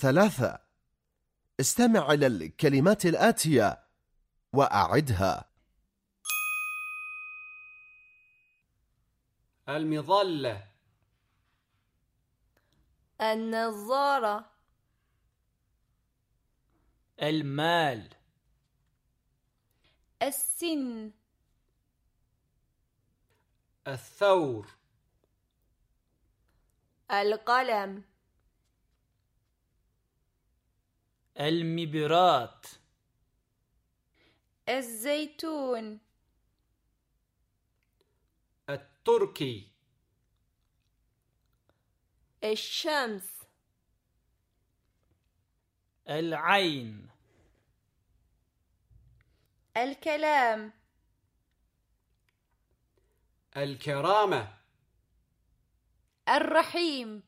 ثلاثة. استمع إلى الكلمات الآتية وأعدها. المظلة. النظارة. المال. السن. الثور. القلم. المبرات الزيتون. التركي. الشمس. العين. الكلام. الكرامة. الرحيم.